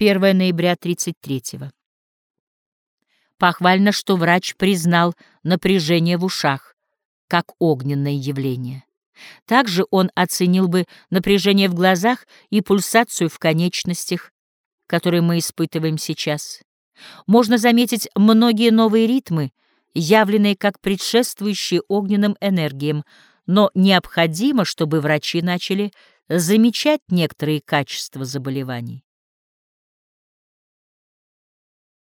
1 ноября 33 -го. Похвально, что врач признал напряжение в ушах как огненное явление. Также он оценил бы напряжение в глазах и пульсацию в конечностях, которые мы испытываем сейчас. Можно заметить многие новые ритмы, явленные как предшествующие огненным энергиям, но необходимо, чтобы врачи начали замечать некоторые качества заболеваний.